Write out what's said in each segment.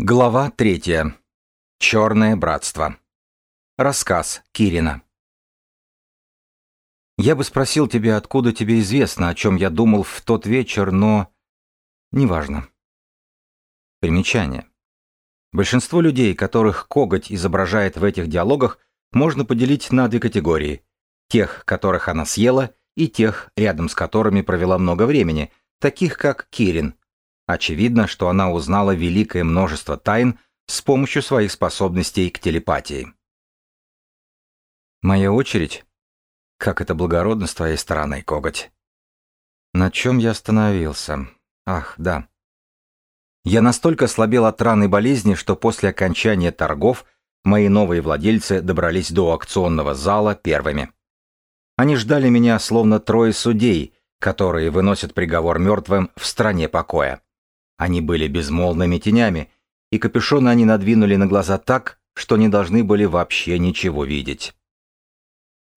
Глава третья. Черное братство. Рассказ Кирина. Я бы спросил тебя, откуда тебе известно, о чем я думал в тот вечер, но... Неважно. Примечание. Большинство людей, которых коготь изображает в этих диалогах, можно поделить на две категории. Тех, которых она съела, и тех, рядом с которыми провела много времени, таких как Кирин, Очевидно, что она узнала великое множество тайн с помощью своих способностей к телепатии. Моя очередь? Как это благородно с твоей стороны, коготь. На чем я остановился? Ах, да. Я настолько ослабел от раны болезни, что после окончания торгов мои новые владельцы добрались до аукционного зала первыми. Они ждали меня словно трое судей, которые выносят приговор мертвым в стране покоя. Они были безмолвными тенями, и капюшоны они надвинули на глаза так, что не должны были вообще ничего видеть.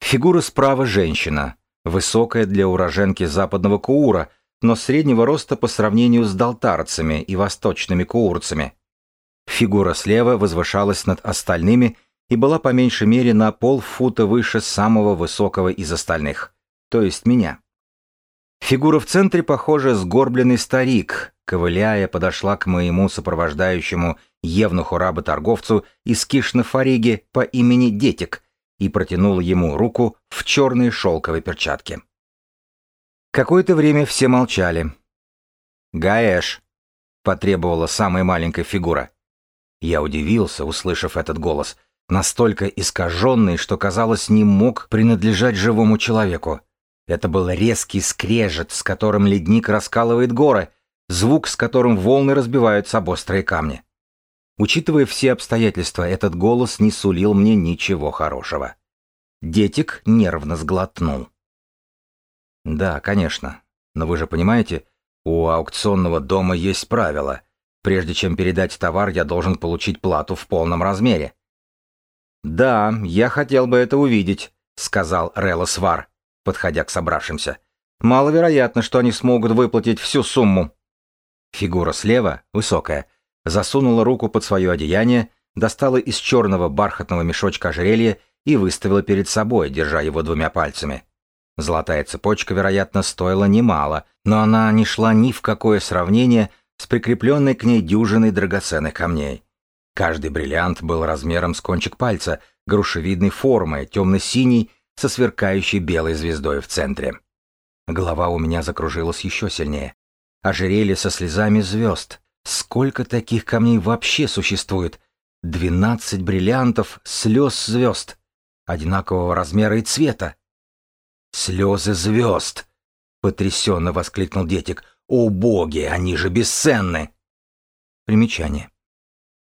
Фигура справа женщина, высокая для уроженки западного Куура, но среднего роста по сравнению с долтарцами и восточными куурцами. Фигура слева возвышалась над остальными и была по меньшей мере на полфута выше самого высокого из остальных, то есть меня. Фигура в центре, похоже, сгорбленный старик, ковыляя, подошла к моему сопровождающему евнуху-работорговцу из Кишна-Фариги по имени Детик и протянула ему руку в черной шелковой перчатке. Какое-то время все молчали. «Гаэш!» — потребовала самая маленькая фигура. Я удивился, услышав этот голос, настолько искаженный, что, казалось, не мог принадлежать живому человеку. Это был резкий скрежет, с которым ледник раскалывает горы — звук, с которым волны разбиваются об острые камни. Учитывая все обстоятельства, этот голос не сулил мне ничего хорошего. Детик нервно сглотнул. Да, конечно. Но вы же понимаете, у аукционного дома есть правила. Прежде чем передать товар, я должен получить плату в полном размере. Да, я хотел бы это увидеть, сказал Релос Вар, подходя к собравшимся. Маловероятно, что они смогут выплатить всю сумму. Фигура слева, высокая, засунула руку под свое одеяние, достала из черного бархатного мешочка ожерелье и выставила перед собой, держа его двумя пальцами. Золотая цепочка, вероятно, стоила немало, но она не шла ни в какое сравнение с прикрепленной к ней дюжиной драгоценных камней. Каждый бриллиант был размером с кончик пальца, грушевидной формы, темно-синий, со сверкающей белой звездой в центре. Голова у меня закружилась еще сильнее ожерелье со слезами звезд. Сколько таких камней вообще существует? Двенадцать бриллиантов слез звезд. Одинакового размера и цвета. «Слезы звезд!» — потрясенно воскликнул Детик. «О боги, они же бесценны!» Примечание.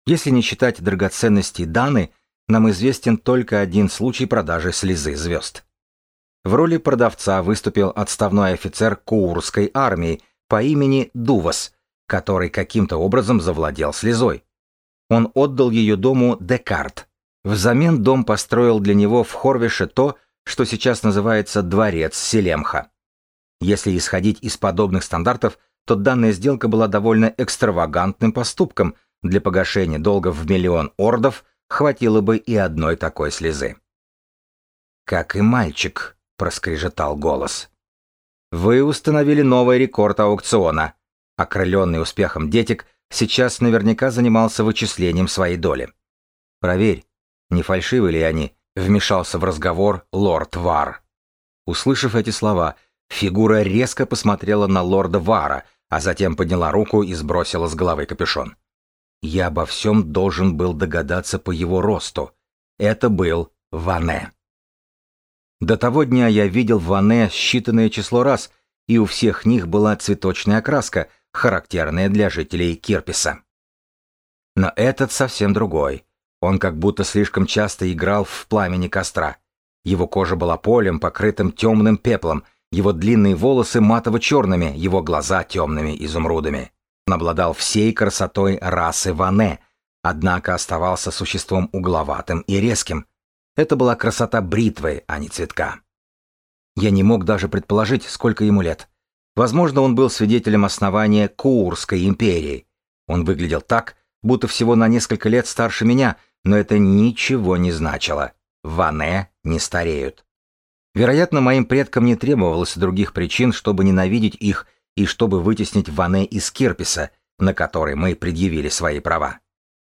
Если не считать драгоценностей Даны, нам известен только один случай продажи слезы звезд. В роли продавца выступил отставной офицер Куурской армии — по имени Дувас, который каким-то образом завладел слезой. Он отдал ее дому Декарт. Взамен дом построил для него в Хорвише то, что сейчас называется дворец Селемха. Если исходить из подобных стандартов, то данная сделка была довольно экстравагантным поступком, для погашения долга в миллион ордов хватило бы и одной такой слезы. «Как и мальчик», — проскрежетал голос. Вы установили новый рекорд аукциона. Окрыленный успехом Детик сейчас наверняка занимался вычислением своей доли. Проверь, не фальшивы ли они, вмешался в разговор лорд Вар. Услышав эти слова, фигура резко посмотрела на лорда Вара, а затем подняла руку и сбросила с головы капюшон. Я обо всем должен был догадаться по его росту. Это был Ване. До того дня я видел Ване считанное число раз, и у всех них была цветочная окраска, характерная для жителей Кирписа. Но этот совсем другой. Он как будто слишком часто играл в пламени костра. Его кожа была полем, покрытым темным пеплом, его длинные волосы матово-черными, его глаза темными изумрудами. Он обладал всей красотой расы Ване, однако оставался существом угловатым и резким, это была красота бритвы, а не цветка. Я не мог даже предположить, сколько ему лет. Возможно, он был свидетелем основания Куурской империи. Он выглядел так, будто всего на несколько лет старше меня, но это ничего не значило. Ване не стареют. Вероятно, моим предкам не требовалось других причин, чтобы ненавидеть их и чтобы вытеснить Ване из Кирписа, на который мы предъявили свои права.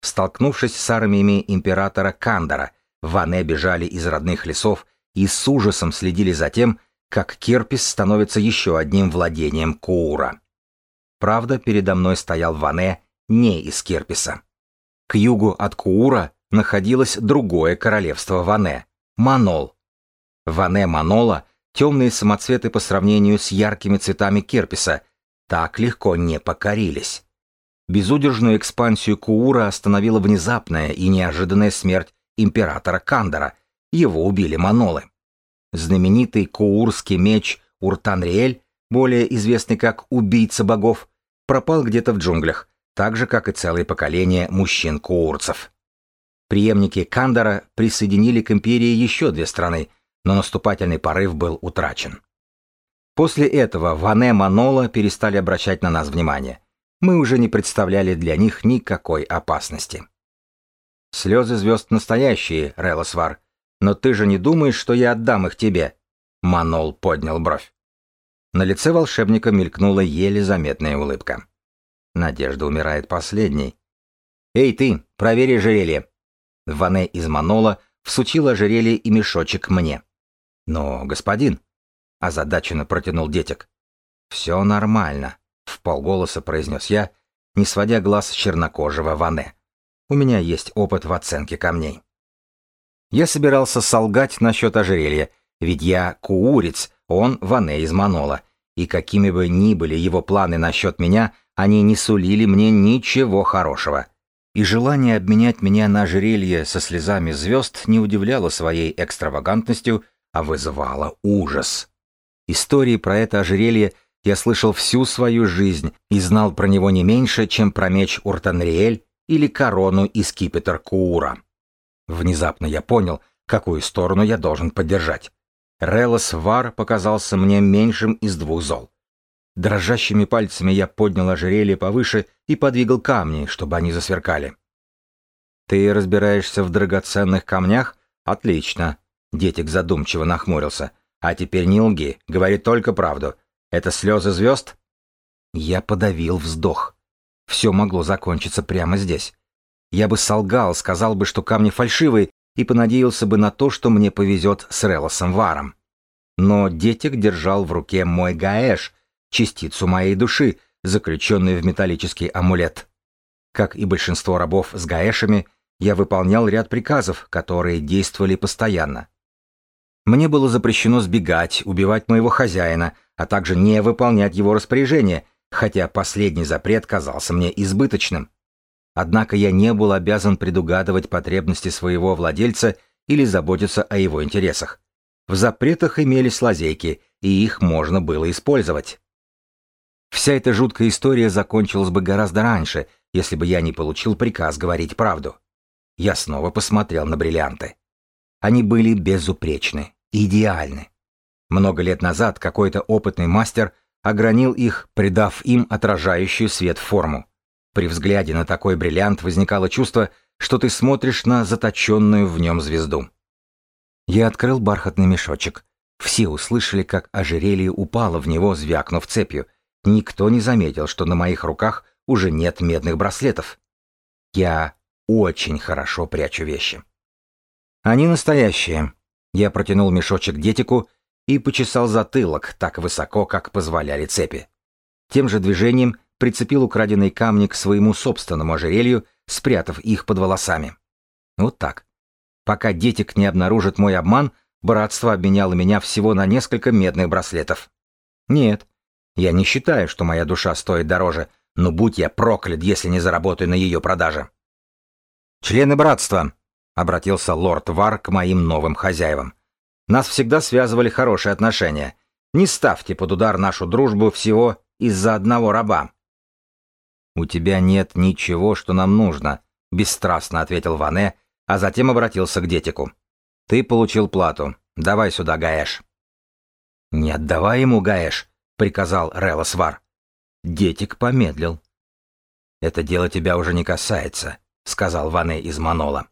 Столкнувшись с армиями императора Кандора, Ване бежали из родных лесов и с ужасом следили за тем, как Кирпис становится еще одним владением Куура. Правда, передо мной стоял Ване не из Кирписа. К югу от Куура находилось другое королевство Ване – Манол. Ване Манола – темные самоцветы по сравнению с яркими цветами Кирписа, так легко не покорились. Безудержную экспансию Куура остановила внезапная и неожиданная смерть императора Кандора. Его убили манолы. Знаменитый куурский меч Уртанриэль, более известный как «убийца богов», пропал где-то в джунглях, так же, как и целое поколение мужчин-куурцев. Приемники Кандора присоединили к империи еще две страны, но наступательный порыв был утрачен. После этого Ване Манола перестали обращать на нас внимание. Мы уже не представляли для них никакой опасности. Слезы звезд настоящие, Релосвар, но ты же не думаешь, что я отдам их тебе?» Манол поднял бровь. На лице волшебника мелькнула еле заметная улыбка. Надежда умирает последней. «Эй ты, проверь ожерелье!» Ване из Манола всучила ожерелье и мешочек мне. «Но, господин...» — озадаченно протянул детек. «Все нормально», — в полголоса произнес я, не сводя глаз с чернокожего Ване. «У меня есть опыт в оценке камней». Я собирался солгать насчет ожерелья, ведь я куурец, он Ване из Манола, и какими бы ни были его планы насчет меня, они не сулили мне ничего хорошего. И желание обменять меня на ожерелье со слезами звезд не удивляло своей экстравагантностью, а вызывало ужас. Истории про это ожерелье я слышал всю свою жизнь и знал про него не меньше, чем про меч Уртанриэль или корону из скипетр Куура. Внезапно я понял, какую сторону я должен поддержать. Релос Вар показался мне меньшим из двух зол. Дрожащими пальцами я поднял ожерелье повыше и подвигал камни, чтобы они засверкали. «Ты разбираешься в драгоценных камнях? Отлично!» Детик задумчиво нахмурился. «А теперь не лги, говори только правду. Это слезы звезд?» Я подавил вздох. Все могло закончиться прямо здесь. Я бы солгал, сказал бы, что камни фальшивые, и понадеялся бы на то, что мне повезет с Релосом Варом. Но детик держал в руке мой гаэш, частицу моей души, заключенную в металлический амулет. Как и большинство рабов с гаэшами, я выполнял ряд приказов, которые действовали постоянно. Мне было запрещено сбегать, убивать моего хозяина, а также не выполнять его распоряжения, хотя последний запрет казался мне избыточным. Однако я не был обязан предугадывать потребности своего владельца или заботиться о его интересах. В запретах имелись лазейки, и их можно было использовать. Вся эта жуткая история закончилась бы гораздо раньше, если бы я не получил приказ говорить правду. Я снова посмотрел на бриллианты. Они были безупречны, идеальны. Много лет назад какой-то опытный мастер огранил их, придав им отражающую свет форму. При взгляде на такой бриллиант возникало чувство, что ты смотришь на заточенную в нем звезду. Я открыл бархатный мешочек. Все услышали, как ожерелье упало в него, звякнув цепью. Никто не заметил, что на моих руках уже нет медных браслетов. Я очень хорошо прячу вещи. Они настоящие. Я протянул мешочек детику и почесал затылок так высоко, как позволяли цепи. Тем же движением прицепил украденный камни к своему собственному ожерелью, спрятав их под волосами. Вот так. Пока детик не обнаружит мой обман, братство обменяло меня всего на несколько медных браслетов. Нет, я не считаю, что моя душа стоит дороже, но будь я проклят, если не заработаю на ее продаже. «Члены братства», — обратился лорд Вар к моим новым хозяевам. «Нас всегда связывали хорошие отношения. Не ставьте под удар нашу дружбу всего из-за одного раба». «У тебя нет ничего, что нам нужно», — бесстрастно ответил Ване, а затем обратился к Детику. «Ты получил плату. Давай сюда, Гаэш». «Не отдавай ему, Гаэш», — приказал Релосвар. Детик помедлил. «Это дело тебя уже не касается», — сказал Ване из Манола.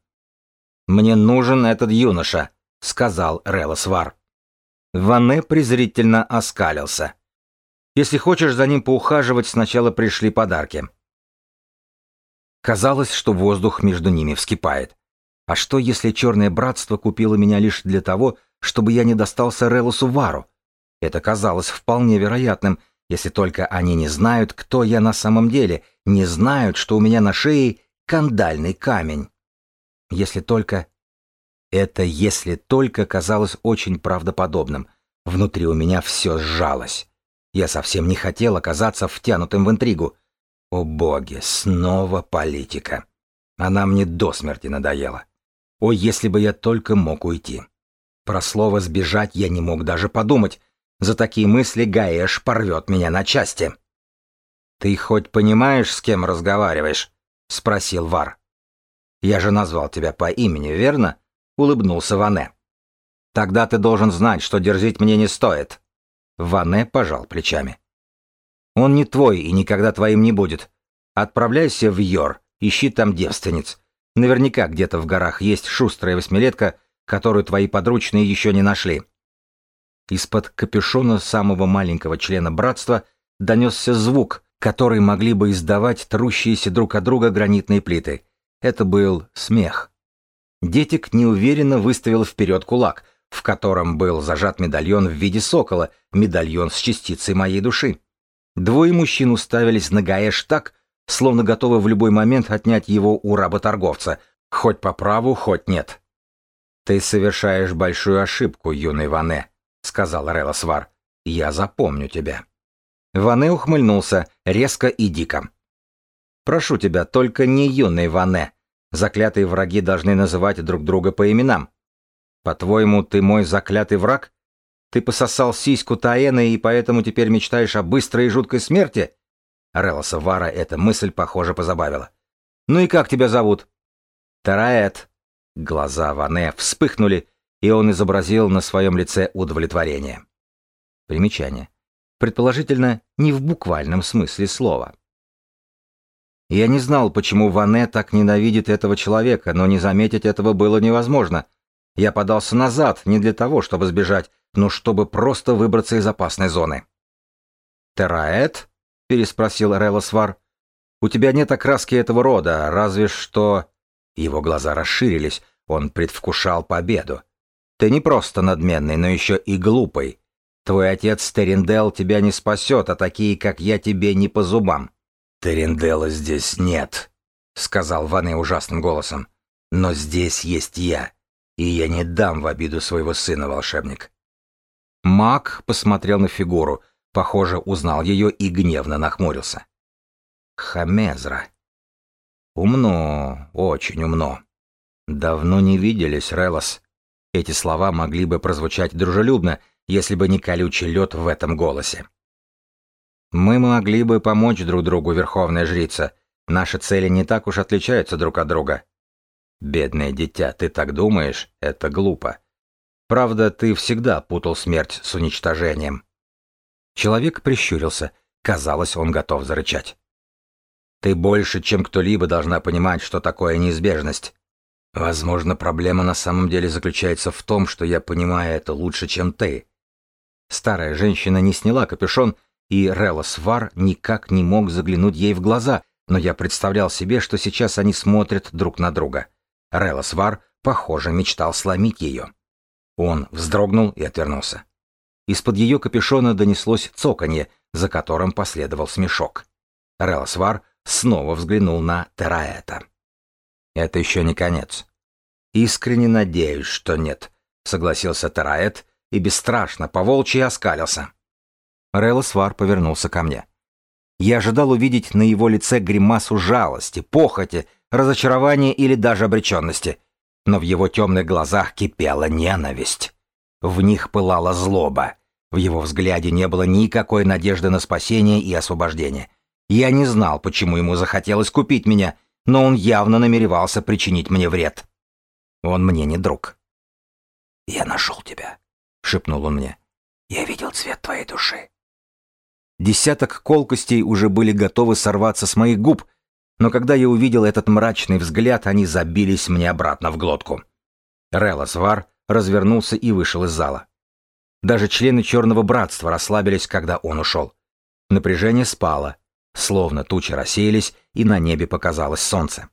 «Мне нужен этот юноша», — сказал Релосвар. Ване презрительно оскалился. «Если хочешь за ним поухаживать, сначала пришли подарки». Казалось, что воздух между ними вскипает. А что, если Черное Братство купило меня лишь для того, чтобы я не достался Релосу Вару? Это казалось вполне вероятным, если только они не знают, кто я на самом деле, не знают, что у меня на шее кандальный камень. Если только... Это «если только» казалось очень правдоподобным. Внутри у меня все сжалось. Я совсем не хотел оказаться втянутым в интригу. О боги, снова политика. Она мне до смерти надоела. О, если бы я только мог уйти. Про слово «сбежать» я не мог даже подумать. За такие мысли Гаэш порвет меня на части. «Ты хоть понимаешь, с кем разговариваешь?» — спросил Вар. «Я же назвал тебя по имени, верно?» — улыбнулся Ване. «Тогда ты должен знать, что дерзить мне не стоит». Ване пожал плечами. «Он не твой и никогда твоим не будет. Отправляйся в Йор, ищи там девственниц. Наверняка где-то в горах есть шустрая восьмилетка, которую твои подручные еще не нашли». Из-под капюшона самого маленького члена братства донесся звук, который могли бы издавать трущиеся друг от друга гранитные плиты. Это был смех. Детик неуверенно выставил вперед кулак, в котором был зажат медальон в виде сокола, медальон с частицей моей души. Двое мужчин уставились на Гаэш так, словно готовы в любой момент отнять его у работорговца, хоть по праву, хоть нет. «Ты совершаешь большую ошибку, юный Ване», — сказал Релосвар. «Я запомню тебя». Ване ухмыльнулся, резко и дико. «Прошу тебя, только не юный Ване. Заклятые враги должны называть друг друга по именам. По-твоему, ты мой заклятый враг? Ты пососал сиську Таэны и поэтому теперь мечтаешь о быстрой и жуткой смерти?» Релоса Вара эта мысль, похоже, позабавила. «Ну и как тебя зовут?» «Тараэт». Глаза Ване вспыхнули, и он изобразил на своем лице удовлетворение. Примечание. Предположительно, не в буквальном смысле слова. Я не знал, почему Ване так ненавидит этого человека, но не заметить этого было невозможно. Я подался назад не для того, чтобы сбежать, но чтобы просто выбраться из опасной зоны. «Тераэт?» — переспросил Релосвар. «У тебя нет окраски этого рода, разве что...» Его глаза расширились, он предвкушал победу. «Ты не просто надменный, но еще и глупый. Твой отец Терендел тебя не спасет, а такие, как я, тебе не по зубам». «Терендела здесь нет», — сказал Ване ужасным голосом. «Но здесь есть я, и я не дам в обиду своего сына, волшебник». Маг посмотрел на фигуру — Похоже, узнал ее и гневно нахмурился. Хамезра. Умно, очень умно. Давно не виделись, Релос. Эти слова могли бы прозвучать дружелюбно, если бы не колючий лед в этом голосе. Мы могли бы помочь друг другу, Верховная Жрица. Наши цели не так уж отличаются друг от друга. Бедное дитя, ты так думаешь? Это глупо. Правда, ты всегда путал смерть с уничтожением. Человек прищурился. Казалось, он готов зарычать. «Ты больше, чем кто-либо должна понимать, что такое неизбежность. Возможно, проблема на самом деле заключается в том, что я понимаю это лучше, чем ты». Старая женщина не сняла капюшон, и Релос Вар никак не мог заглянуть ей в глаза, но я представлял себе, что сейчас они смотрят друг на друга. Релос Вар, похоже, мечтал сломить ее. Он вздрогнул и отвернулся. Из-под ее капюшона донеслось цоканье, за которым последовал смешок. Релосвар снова взглянул на Тераэта. «Это еще не конец». «Искренне надеюсь, что нет», — согласился Тераэт и бесстрашно по-волчьи оскалился. Релосвар повернулся ко мне. Я ожидал увидеть на его лице гримасу жалости, похоти, разочарования или даже обреченности, но в его темных глазах кипела ненависть. В них пылала злоба. В его взгляде не было никакой надежды на спасение и освобождение. Я не знал, почему ему захотелось купить меня, но он явно намеревался причинить мне вред. Он мне не друг. «Я нашел тебя», — шепнул он мне. «Я видел цвет твоей души». Десяток колкостей уже были готовы сорваться с моих губ, но когда я увидел этот мрачный взгляд, они забились мне обратно в глотку. Релос Вар развернулся и вышел из зала. Даже члены Черного Братства расслабились, когда он ушел. Напряжение спало, словно тучи рассеялись, и на небе показалось солнце.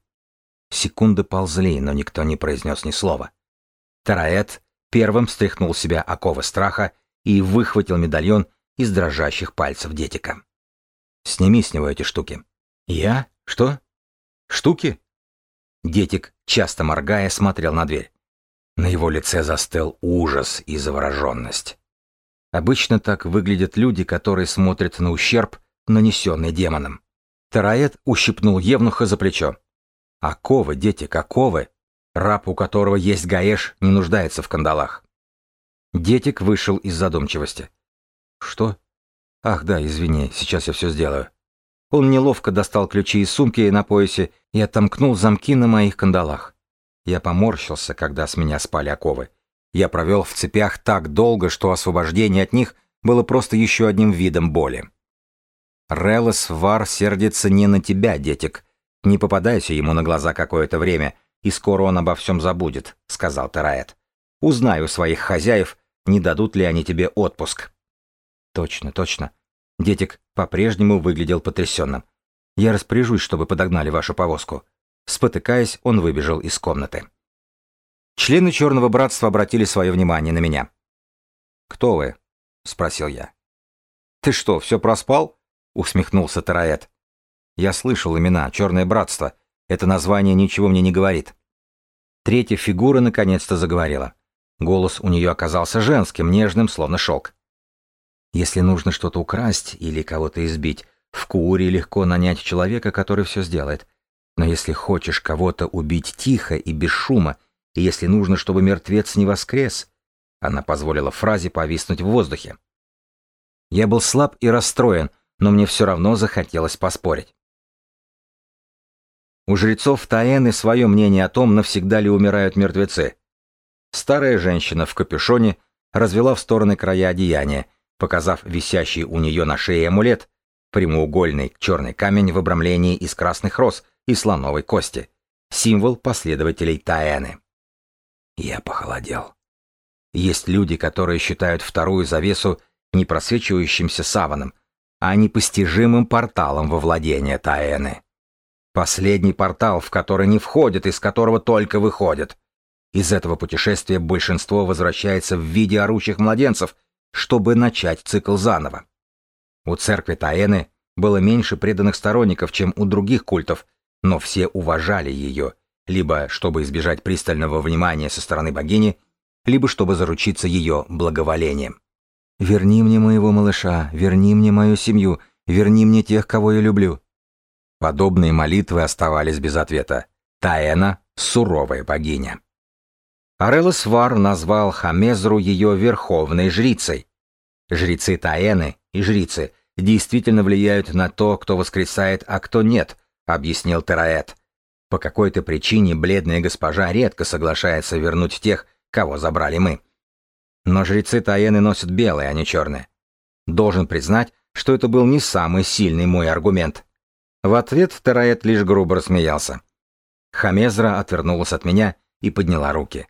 Секунды ползли, но никто не произнес ни слова. Тараэт первым стряхнул себя оковы страха и выхватил медальон из дрожащих пальцев Детика. «Сними с него эти штуки». «Я? Что? Штуки?» Детик, часто моргая, смотрел на дверь. На его лице застыл ужас и завороженность. Обычно так выглядят люди, которые смотрят на ущерб, нанесенный демоном. Тараэт ущипнул Евнуха за плечо. «Оковы, дети, оковы! Раб, у которого есть гаэш, не нуждается в кандалах». Детик вышел из задумчивости. «Что? Ах да, извини, сейчас я все сделаю». Он неловко достал ключи из сумки на поясе и отомкнул замки на моих кандалах. Я поморщился, когда с меня спали оковы. Я провел в цепях так долго, что освобождение от них было просто еще одним видом боли. Релос Вар сердится не на тебя, детик. Не попадайся ему на глаза какое-то время, и скоро он обо всем забудет, сказал Тараэт. Узнаю своих хозяев, не дадут ли они тебе отпуск. Точно, точно. Детик по-прежнему выглядел потрясенным. Я распоряжусь, чтобы подогнали вашу повозку. Спотыкаясь, он выбежал из комнаты. Члены Черного Братства обратили свое внимание на меня. «Кто вы?» — спросил я. «Ты что, все проспал?» — усмехнулся Тараэт. «Я слышал имена, Черное Братство. Это название ничего мне не говорит». Третья фигура наконец-то заговорила. Голос у нее оказался женским, нежным, словно шелк. «Если нужно что-то украсть или кого-то избить, в Кууре легко нанять человека, который все сделает. Но если хочешь кого-то убить тихо и без шума, и если нужно, чтобы мертвец не воскрес...» Она позволила фразе повиснуть в воздухе. Я был слаб и расстроен, но мне все равно захотелось поспорить. У жрецов Таэны свое мнение о том, навсегда ли умирают мертвецы. Старая женщина в капюшоне развела в стороны края одеяния, показав висящий у нее на шее амулет, прямоугольный черный камень в обрамлении из красных роз и слоновой кости, символ последователей Таэны. Я похолодел. Есть люди, которые считают вторую завесу непросвечивающимся саваном, а непостижимым порталом во владение Таэны. Последний портал, в который не входит, из которого только выходит. Из этого путешествия большинство возвращается в виде орущих младенцев, чтобы начать цикл заново. У церкви Таэны было меньше преданных сторонников, чем у других культов, но все уважали ее, либо чтобы избежать пристального внимания со стороны богини, либо чтобы заручиться ее благоволением. Верни мне моего малыша, верни мне мою семью, верни мне тех, кого я люблю. Подобные молитвы оставались без ответа. Таэна — суровая богиня. Арелос Вар назвал Хамезру ее верховной жрицей. Жрецы Таэны и жрицы действительно влияют на то, кто воскресает, а кто нет, объяснил Тераэт. По какой-то причине бледная госпожа редко соглашается вернуть тех, кого забрали мы. Но жрецы Таены носят белые, а не черные. Должен признать, что это был не самый сильный мой аргумент. В ответ Тараэт лишь грубо рассмеялся. Хамезра отвернулась от меня и подняла руки.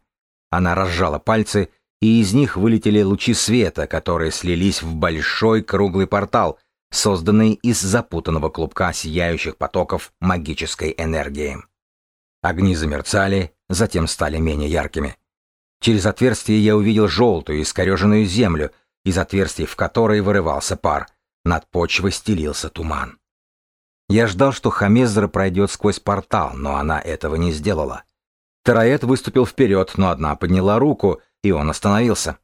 Она разжала пальцы, и из них вылетели лучи света, которые слились в большой круглый портал, созданный из запутанного клубка сияющих потоков магической энергии. Огни замерцали, затем стали менее яркими. Через отверстие я увидел желтую, искореженную землю, из отверстий в которой вырывался пар. Над почвой стелился туман. Я ждал, что Хамезра пройдет сквозь портал, но она этого не сделала. Тараэт выступил вперед, но одна подняла руку, и он остановился.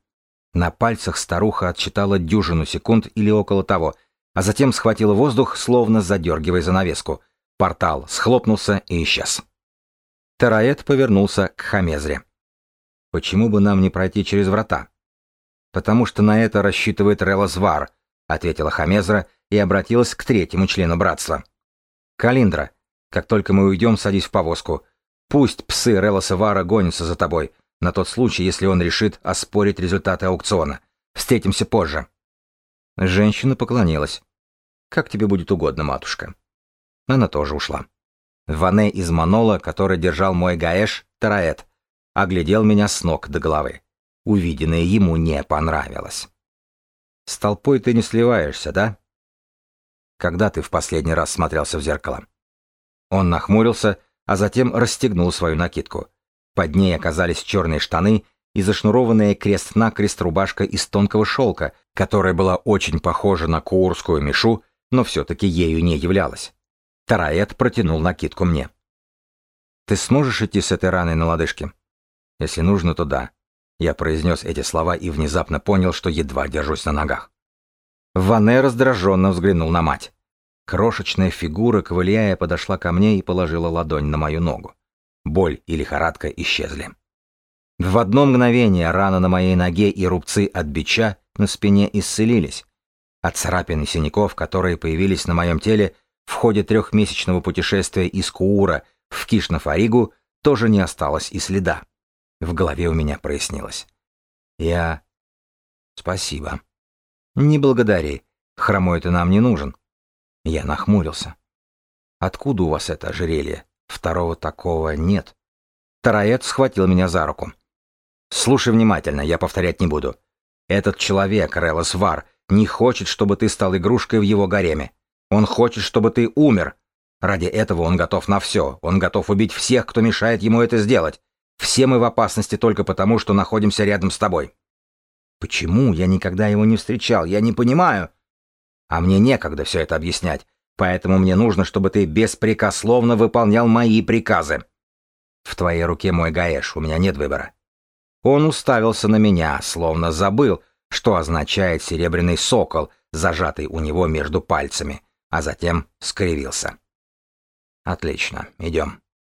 На пальцах старуха отчитала дюжину секунд или около того, а затем схватила воздух, словно задергивая занавеску. Портал схлопнулся и исчез. Тараэт повернулся к Хамезре. Почему бы нам не пройти через врата? Потому что на это рассчитывает Релозвар, ответила Хамезра и обратилась к третьему члену братства. Калиндра, как только мы уйдем, садись в повозку. Пусть псы Релосвара гонятся за тобой, на тот случай, если он решит оспорить результаты аукциона. Встретимся позже. Женщина поклонилась. Как тебе будет угодно, матушка. Она тоже ушла. Ване из Манола, который держал мой гаэш, Тараэт, оглядел меня с ног до головы. Увиденное ему не понравилось. «С толпой ты не сливаешься, да?» «Когда ты в последний раз смотрелся в зеркало?» Он нахмурился, а затем расстегнул свою накидку. Под ней оказались черные штаны и зашнурованная крест-накрест рубашка из тонкого шелка, которая была очень похожа на куурскую мешу, но все-таки ею не являлась. Тараэт протянул накидку мне. «Ты сможешь идти с этой раной на лодыжке?» «Если нужно, то да». Я произнес эти слова и внезапно понял, что едва держусь на ногах. Ване раздраженно взглянул на мать. Крошечная фигура, ковыляя, подошла ко мне и положила ладонь на мою ногу. Боль и лихорадка исчезли. В одно мгновение рана на моей ноге и рубцы от бича на спине исцелились. От царапин и синяков, которые появились на моем теле в ходе трехмесячного путешествия из Куура в Кишнафаригу, тоже не осталось и следа. В голове у меня прояснилось. Я... Спасибо. Не благодари. Хромой ты нам не нужен. Я нахмурился. Откуда у вас это ожерелье? Второго такого нет. Тараэт схватил меня за руку. Слушай внимательно, я повторять не буду. Этот человек, Релос Вар, не хочет, чтобы ты стал игрушкой в его гареме. Он хочет, чтобы ты умер. Ради этого он готов на все. Он готов убить всех, кто мешает ему это сделать. Все мы в опасности только потому, что находимся рядом с тобой. Почему я никогда его не встречал? Я не понимаю. А мне некогда все это объяснять. Поэтому мне нужно, чтобы ты беспрекословно выполнял мои приказы. В твоей руке мой гаэш, у меня нет выбора. Он уставился на меня, словно забыл, что означает серебряный сокол, зажатый у него между пальцами, а затем скривился. Отлично, идем.